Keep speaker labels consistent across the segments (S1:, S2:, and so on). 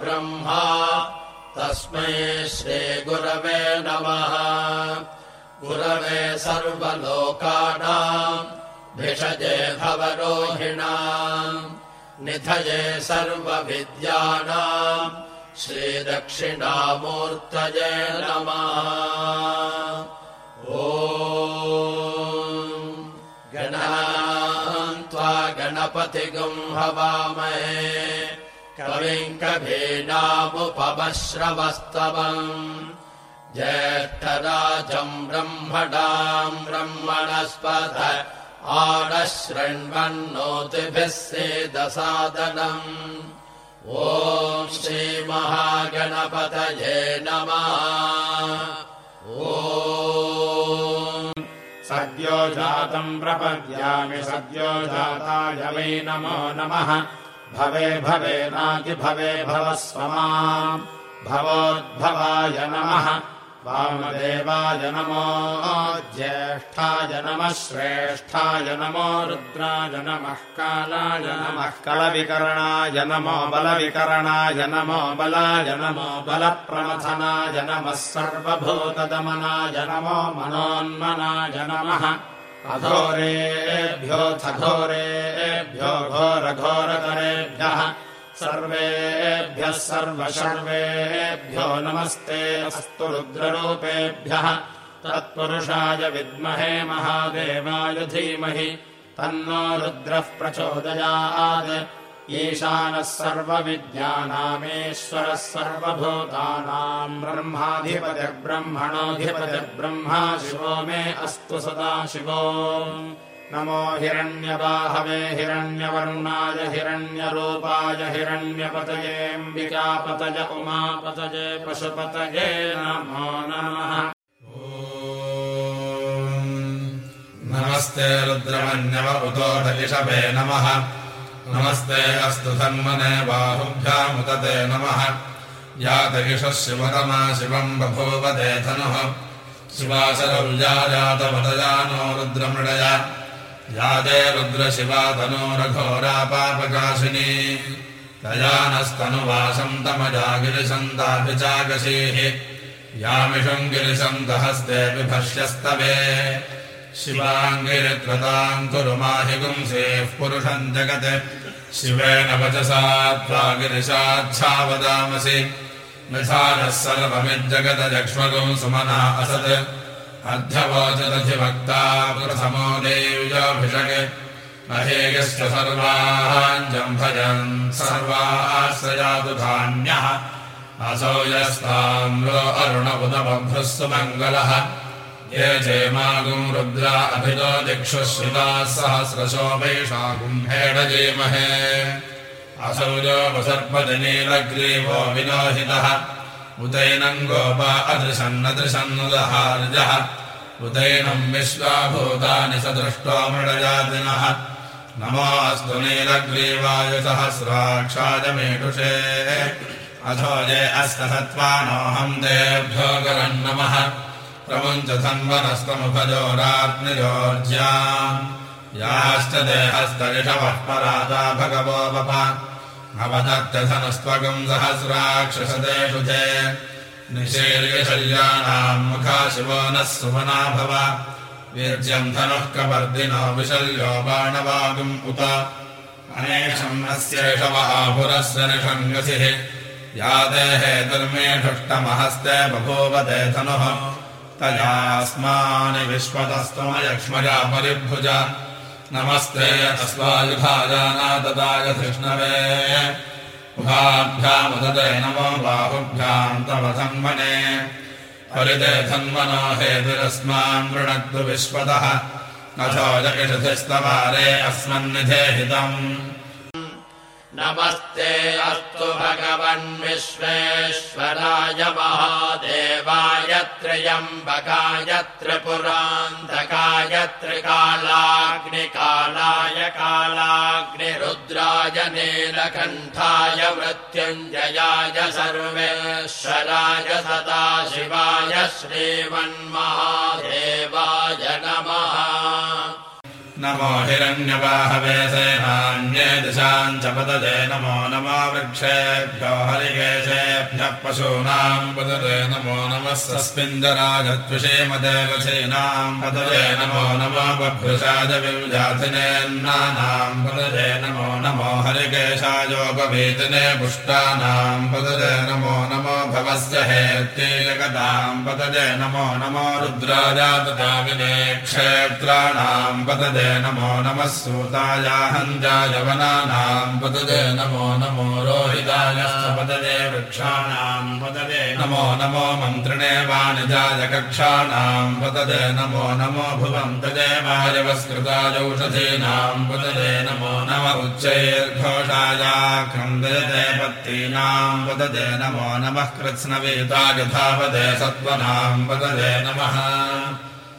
S1: ब्रह्मा। तस्मै श्रीगुरवे नमः। गुरवे सर्वलोकानाम् भिषजे भवरोहिणाम् निधये सर्वविद्यानाम् श्रीदक्षिणामूर्तये नमः। ओ गणत्वा गणपतिगुम् हवामहे कविम् कभीनामुपमश्रवस्तवम् ज्येष्ठराजम् ब्रह्मणाम् ब्रह्मणस्पथ आनः शृण्वन्नोतिभिः सेदसादनम्। ॐ श्रीमहागणपतये नमः। ओ
S2: सद्यो जातम् प्रपद्यामि सद्यो जाताय वै नमो नमः भवे भवे नाति भवे भव भवोद्भवाय नमः। वामदेवाय नमो ज्येष्ठाय नमः श्रेष्ठाय नमो रुद्राय नमः कालाय नमः कलविकरणाय नमो बलविकरणाय नमो बलाय नमो बलप्रमथनाय नमः सर्वभूतदमनाय नमो मनोन्मनाय नमः अघोरेभ्योऽथ घोरेभ्यो घोरघोरतरेभ्यः सर्वेभ्यः सर्वशर्वेभ्यो नमस्ते अस्तु रुद्ररूपेभ्यः तत्पुरुषाय विद्महे महादेवाय धीमहि तन्नो रुद्रः प्रचोदयात् ईशानः सर्वविद्यानामेश्वरः सर्वभूतानाम् ब्रह्माधिपतिर्ब्रह्मणोऽधिपतिर्ब्रह्मा शिवो मे अस्तु सदा शिवो। नमो हिरण्यबाहवे हिरण्यवर्णाय हिरण्यरूपाय हिरण्यपतयेऽम्बिकापतय उमापतये पशुपतये नमो नमः।
S3: नमस्ते रुद्रमन्यव उतोषिषभे नमः नमस्ते अस्तु धन्मने बाहुभ्यामुदते नमः। यातगिषः शिवतमा शिवम् बभूवदे धनुः। शिवाशरौल्या जातवतया नो रुद्रमृडया यादे रुद्रशिवा तनोरघोरापापकाशिनी दयानस्तनुवासम् तमजागिरिशन्ताभिचाकशीः यामिषम् गिरिशन्तहस्ते विभष्यस्तवे शिवाङ्गिरित्रताम् कुरु माहि पुरुषम् जगत् शिवेन वचसा त्वा गिरिशाच्छावदामसि निधानः सर्वमिज्जगदजक्ष्मगुम् सुमना असत्। अध्यवोचदधिभक्ता प्रथमो देव्याभिषगे। महेयश्च सर्वाञ्जम् भजन् सर्वाश्रयातु धान्यः। असौ यस्ताम्रो अरुणबुधमभ्रः सुमङ्गलः ये चेमागुम् रुद्रा अभितो दिक्षु श्रिताः सहस्रशो वैशागुम्भेण जेमहे असौ जो वसर्पतिनीलग्रीवो विलोहितः उदैनम् गोपा अदृशन्नदृशन्नुदहार्जः उदैनम् विश्वाभूतानि स दृष्टो मृडजातिनः। नमोऽस्तु नीलग्रीवाय सहस्राक्षाय मेढुषे अथो ये अस्तसत्त्वानोऽहम् तेभ्यो करम् नमः प्रमुञ्च धन्वनस्तमुखजोराग्निजोर्ज्याम् याश्च देहस्तरिषवः पराता भगवो बप अवदत्यधनस्त्वगम् सहस्राक्षसतेषु ते निषेर्यशल्यानाम् मुखा शिवो नः सुमना भव। वीर्यम् धनुः कवर्दिनो विशल्यो बाणवागुम् उत। अनेशम् अस्येषव आहुरस्य निषङ्गसिः। या देहे दुर्मेषुष्टमहस्ते बभूवते धनुः तयास्मानि विश्वतस्तमयक्ष्मजा परिभुज नमस्ते अस्वायुधाजानाददाय धृष्णवे उभाभ्यामुदते नमो बाहुभ्याम् तव धन्मने हरिते धन्मनो हेतिरस्मान् वृणक्तु विश्वतः। अथो जगिषधिस्तवारे अस्मन्निधेहितम्
S1: नमस्ते अस्तु भगवन् विश्वेश्वराय महादेवाय त्र्यम्बकाय त्रिपुरान्धकाय त्रिकालाग्निकालाय कालाग्निरुद्राय नीलकण्ठाय मृत्युञ्जयाय सर्वेश्वराय सदाशिवाय श्रीमन्महादेवाय नमः
S3: नमो हिरण्यवाहवे सेनान्ये दिशाम् च पतदे नमो नमो वृक्षेभ्यो हरिकेशेभ्यः पशूनाम् पतदे नमो नमः सस्मिन्दराजत्विषेमदेवसेनाम् पतदे नमो नमो बभ्रुषाजविजाथिनेन्नानाम् पतदे नमो नमो हरिकेशायोपवेदने पुष्टानाम् पतदे नमो नमो भवस्य हेत्ये जगताम् पतदे नमो नमो रुद्राजातदाविने क्षेत्राणाम् पतदे नमो नमः सूतायाहञ्जायवनानाम् पतदे नमो नमो रोहितायस्तपतदे वृक्षाणाम् पतदे नमो नमो मन्त्रिणे वाणिजाय कक्षाणाम् पतदे नमो नमो भुवम् तदे वायवस्कृतायौषधीनाम् पतदे नमो नम उच्चैर्घोषायाक्रन्दयते पत्तीनाम् पतदे नमो नमः कृत्स्नवेताय धावदे सत्त्वनाम् पतदे नमः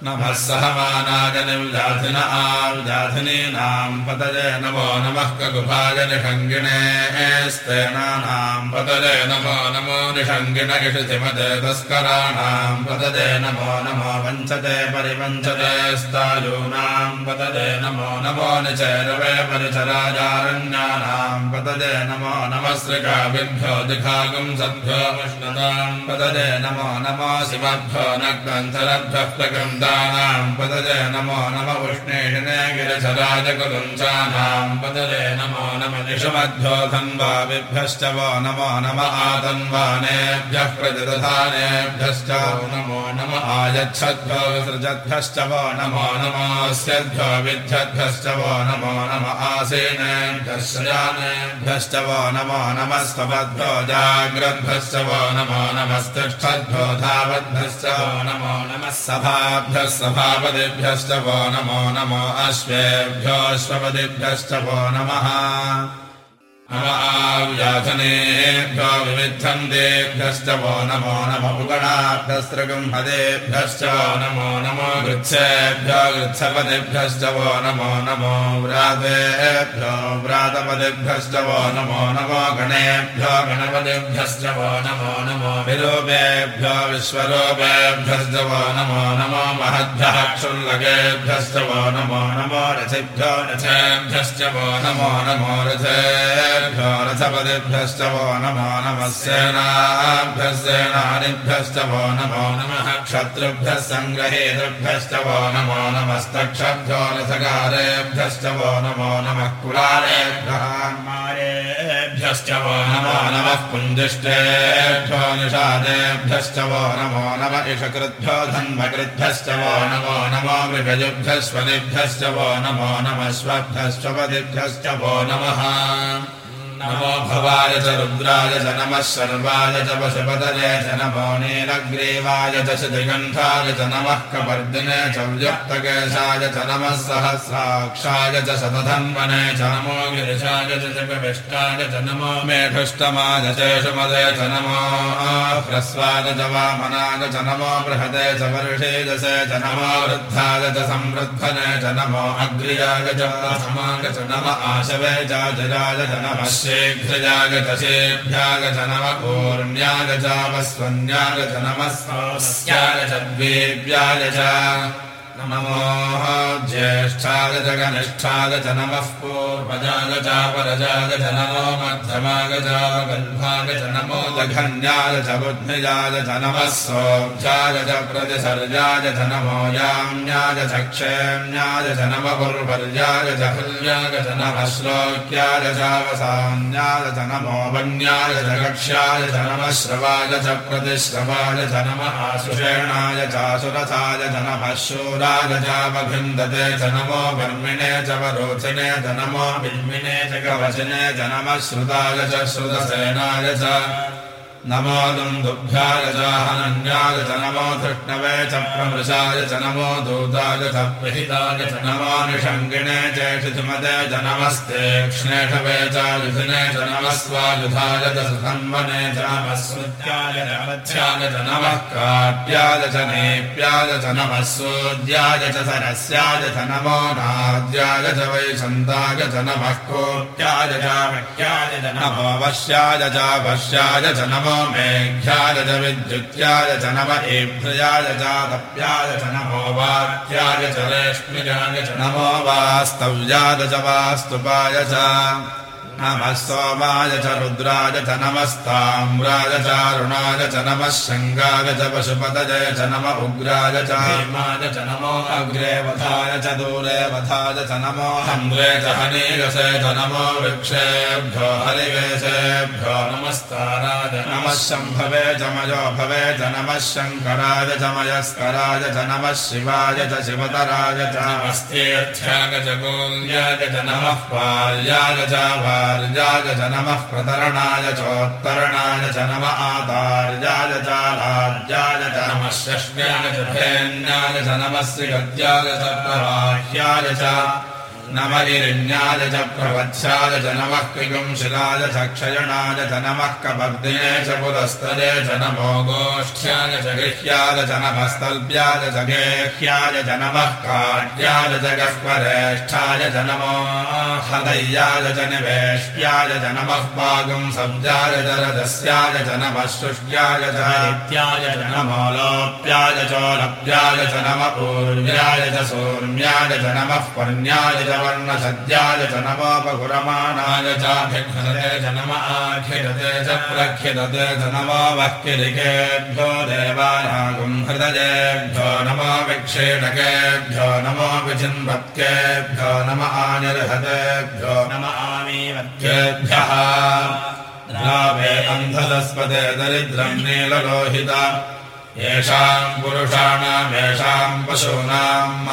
S3: नमः सहमानागनिविजाथिन आविजाथिनीनाम् पतये नमो नमः कगुभाय निषङ्गिणे स्तेनानाम् पतये नमो नमो इषितिमते तस्कराणाम् पतये नमो नमो वञ्चते परिवञ्चते स्तायूनाम् पतये नमो नमो निचैरवे परिचराजारण्यानाम् पतये नमो नमः श्रिकाभिभ्यो दिखागुम् सद्भ्यो विष्णुताम् पतये नमो नमो शिवभ्यो नग्नन्तरभ्यः प्रगन्धा नमो नम उष्णेषिणे गिरिशराजकुलुञ्चानाम् पदजे नमो नम दिशमध्यो धन्वाभिभ्यश्च वो नमो नम आतन्वानेभ्यः प्रतिदधानेभ्यश्च नमो नम आयच्छद्भ्यो विसृजद्भ्यश्च वो नमो नमोऽस्यद्भ्यो विद्यद्भ्यश्च वो नमो नम आसीनेभ्यश्च वो नमो नमस्त्वद्भ्यो जाग्रद्भ्यश्च वो नमो नमस्तिष्ठद्भ्यो धावद्भ्यश्च वो नमो नमः सभाभ्य सभापतिभ्यश्च वो नमो नमो अश्वेभ्योऽश्वपदिभ्यश्च वो नमः। विविद्धन्तेभ्यश्च वो नमो नम उगणाभ्यस्त्रगुम्हदेभ्यश्च वो नमो नमो गृत्सेभ्यो गृत्सपदिभ्यश्च वो नमो नमो व्रातेभ्यो व्रातपदिभ्यश्च वो नमो नमो गणेभ्यो गणपतिभ्यश्च वो नमो नमो विरूपेभ्यो विश्वरूपेभ्यश्च वो नमो नमो महद्भ्यः क्षुल्लकेभ्यश्च वो नमो नमो रथिभ्यो रथेभ्यश्च वो नमो नमो रथे रथपदिभ्यश्च वो नमो नमः सेनाभ्यस्तेनानिभ्यश्च वो नमो नमः क्षत्रुभ्यः नमो नमस्तक्षभ्यो रथकारेभ्यश्च वो नमो नमः कुलालेभ्यः मारेभ्यश्च वो नमो नमः पुञ्जिष्टेभ्यो निषादेभ्यश्च वो नमो नम इषकृद्भ्यो धन्वकृद्भ्यश्च वो नमो नमो मृगजुभ्यस्वदिभ्यश्च वो नमो नमस्वभ्यश्चपदिभ्यश्च वो नमः नमो भवाय च रुद्राय च नमः सर्वाय च नमो नीलग्रीवाय च दिगन्धाय च नमः कपर्दिने च व्युक्तकेशाय च नमः सहस्राक्षाय च शतधन्वने नमो गिरिशाय च जगविष्टाय च नमो ह्रस्वाय वामनाय च नमो बृहदे च वर्षेजसे च नमो वृद्धाय च संवृद्धने अग्र्याय च नम आशवे च जराय च नमः शीघ्रजागतसेभ्यागत नम नमोः ज्येष्ठाय जगनिष्ठाय च नमः पूर्वजाय चापरजाय च नमो मध्यमाय चावगल्भाय च नमो दघन्याय च बुद्धिजाय च नमः सोऽब्जाय च प्रतिसर्जाय च नमो याम्याय च क्षेम्याय च नमपुर्वर्याय च हृल्याय च नमः श्लोक्याय चावसान्याय च नमो वन्याय च कक्ष्याय च नमः श्रवाय च प्रतिश्रवाय च नमः आसुषेणाय चासुरथाय च नमः शूरा गजावभिन्दते च नमो ब्रह्मिणे च वरोचिने नमो बिल्मिने च कवचने श्रुताय च श्रुतसेनाय च नमो दुन्दुभ्याय च हनन्याय च नमो धृष्णवे च प्रमृशाय च नमो दूताय च प्रहिताय च नमो निषङ्गिणे च शिशुमते च नमस्ते क्ष्णेषवे च युधिने च नमः स्वायुधाय च नमः स्मृत्याय च नमः काट्याय च नेप्याय च नमः सूद्याय च सरस्याय च नमो नाद्याय च वैशन्ताय च नमः च नमो वश्याय च वश्याय च नमो मेघ्याय च विद्युत्याय च नम एभ्रयाय चातप्याय च नमो वाक्याय च रेष्म्याय च नमो वास्तव्याय च वास्तुपाय च नमः सोमाय च रुद्राय च नमस्ताम्राय चारुणाय च नमः शङ्गाय च पशुपतजय च नम उग्राय च हेमाय च नमो अग्रे वधाय च दूरे वधाय च नमो हन्द्रे च हनीगसे च नमो वृक्षेभ्यो हरिवेशेभ्यो नमस्काराय नमः शम्भवे च मयो भवे च नमः शङ्कराय च मयस्कराय च नमः शिवाय च शिवतराय च नमस्तेऽर्थ्याय च गोल्याय च नमः पाल्याय च आतार्याय च नमः प्रतरणाय चोत्तरणाय च नम आतार्याय चालाज्याय च नमः षष्ट्याय च धेन्याय च नमः श्रीगद्याय प्रवाह्याय च च प्रवत्स्याय च नमः किगुंशिलाय च क्षयणाय च नमः कपर्दिने च पुरस्तरे च नमो गोष्ठ्याय च गृह्याय च नमस्तल्प्याय च गेह्याय च नमः पागुं सब्जाय च रजस्याय च नमः शुष्याय च नित्याय च नमः पर्ण्याय च च नमोपगुरमाणाय चाभिघ्नते च नम आखिरते च नमो विक्षेणकेभ्यो नमो विचिन्वत्केभ्यो नम आनिर्हतेभ्यो नम आमीवत्केभ्यः द्रावे अन्धलस्पदे दरिद्रम् नीललोहिता येषाम् पुरुषाणामेषाम् पशूनाम्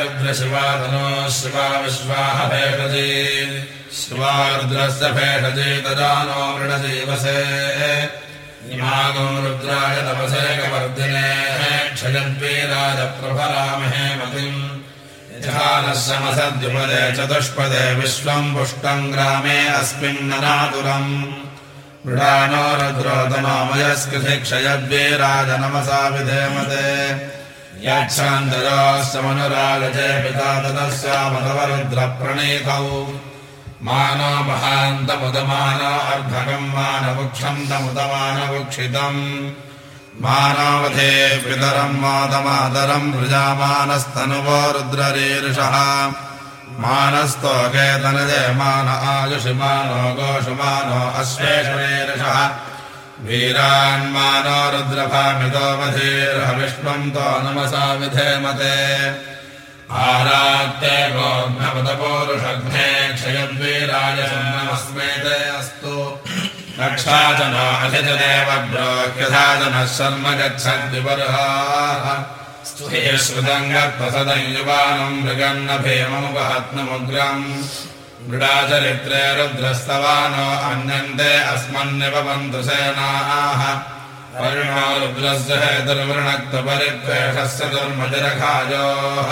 S3: रुद्रशिवाधनो शिवा विश्वाह भेषजी शिवा रुद्रस्य भेषजी तदानो मृडजीवसे इमागो रुद्राय तपसे कवर्धिने। क्षयद्वीराजप्रभरामहे मतिम् समसद्युपदे चतुष्पदे विश्वम् पुष्टम् ग्रामे अस्मिन्ननातुरम् मृडानो रुद्रोतमामयस्कृति क्षयद्वीराजनमसा विधेमते। मनुरागजे पिता तदस्यामतवरुद्रप्रणीतौ मानो महान्तमुदमानो अर्भकम् मानवुक्षम् तमुदमानवुक्षितम् मानावधे पितरम् मातमातरम् वृजामानस्तनुवो रुद्ररीर्षः। मानस्तोके मान आयुषिमानो गोषुमानो अश्वेषुरीर्षः वीरान्मानो रुद्रभामितो वधीर्हविष्वम् तो नमसा विधेमते। गोघ्नपदपौरुषघ्ने क्षयद्वीराय नमस्मेते शर्म गच्छद्विबर्हाः। युवानम् मृगन्न भीममुपहत्नमुग्रम् मृडाचरित्रे रुद्रस्तवानो अन्यन्ते अस्मन्निपवन्तु सेनाः। वर्णो रुद्रस्य हेतुर्वृणक्तपरिद्वेषस्य दुर्मतिरखायोः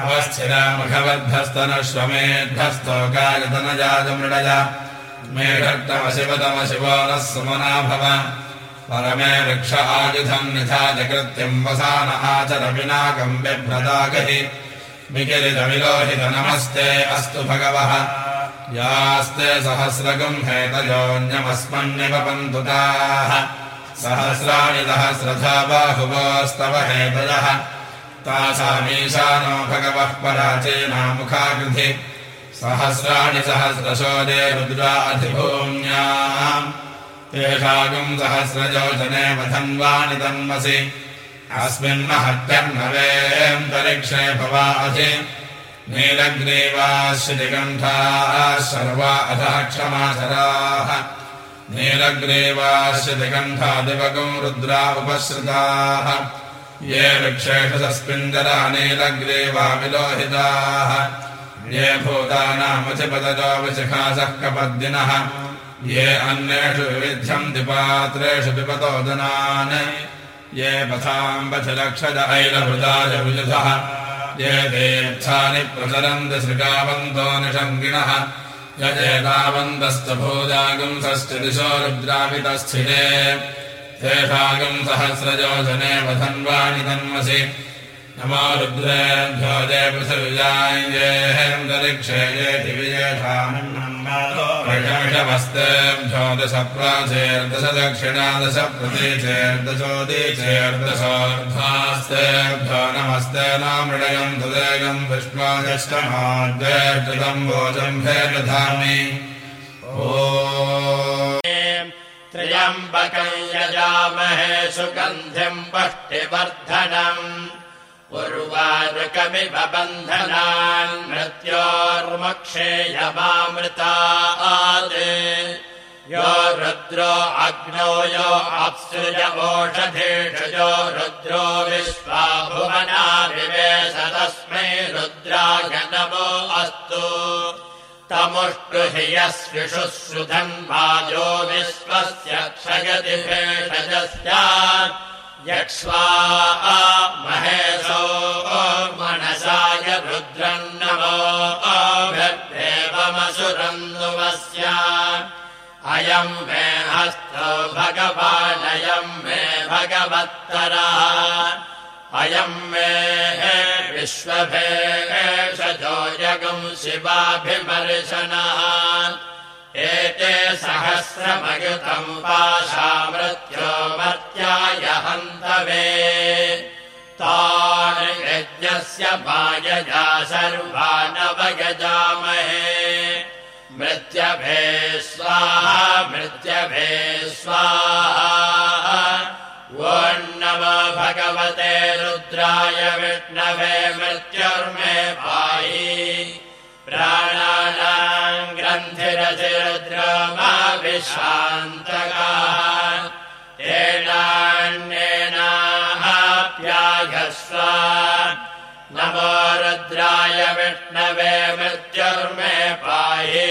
S3: अवस्थिरामघवद्भस्तनश्वमेध्वस्तो गायतनजाजमृडया मेघट्टमशिवतमशिवो नः सुमना भव परमे वृक्ष आयुधम् निधाजकृत्यम् वसान आचर विनाकम् बिभ्रतागहि विकिरितविलोहित नमस्ते अस्तु भगवः। यास्ते सहस्रगम् हेतयोऽन्यमस्मन्निवपन्तु ताः सहस्राणि सहस्रथा बाहुवोस्तव हेतयः। तासामीशानो भगवः पराचीनामुखाकृधि सहस्राणि सहस्रशोदे रुद्रा अधिभूम्याम् तेषागुम् सहस्रजोजने वधन्वानि तन्मसि अस्मिन्महत्यर्णवेऽन्तरिक्षे भवा अधि नीलग्रीवाश्रितिकण्ठाः सर्वा अधः क्षमाचराः। नीलग्रीवाश्रितिकण्ठादिवगुम् रुद्रा उपसृताः। ये वृक्षेषु तस्मिन्दरा नीलग्रीवा विलोहिताः ये भूतानामधिपदजो विशिखासः कपद्दिनः। ये अन्येषु विविध्यम् दिपात्रेषु पिबतो जनान् ये पथाम्बथिलक्षज ऐलभृताय विजुधः ये तीर्थानि प्रचरन्ति श्रिकावन्तो निषङ्गिणः। यजेतावन्तस्तु भूजागुंसश्च दिशो रुद्रापितस्थिते। तेषागुम् सहस्रजोजने वधन्वाणि तन्मसि नमो रुद्रेभ्यो जयपृथिविजायेन्दरिक्षेयेति विजयषामिषमस्तेभ्यो दश प्राचेर्दश नमस्ते नामृडयम् तुदेयम् विष्माजष्टमाद्वेष्टम् भोजम् भेदधामि ओ
S1: त्र्यम्बकम् यजामहे सुगन्धिम् पष्टिवर्धनम् उर्वारुकमिव बन्धनान् मृत्योर्मक्षेयमामृतात् यो रुद्रो अग्नौ यो रुद्रो विश्वा भुवना तस्मै रुद्राय नमो अस्तु तमुष्टुहि यस्विषुश्रुधन्वाजो विश्वस्य क्षयति भेषजस्यात् यक्ष्वा महेशो मनसाय रुद्रम् नमो अभ्यदेवमसुरन्नुवस्य अयम् मे हस्तो भगवानयम् मे भगवत्तरः। अयम् मे विश्वभेषजो जगम् शिवाभिमर्शनः एते सहस्रमयुतम् पाशामृत्यो मर्त्याय हन्तवे तानि यज्ञस्य मायजा सर्वानवयजामहे। मृत्यभे स्वाहा मृत्यभे स्वाहा। नमो भगवते रुद्राय विष्णवे मृत्युर्मे पायि प्राणानाम् ग्रन्थिरथिरुद्रमाभिशान्तकाः तेनान्येनाप्याघस्व नमो रुद्राय विष्णवे मृत्युर्मे पाहि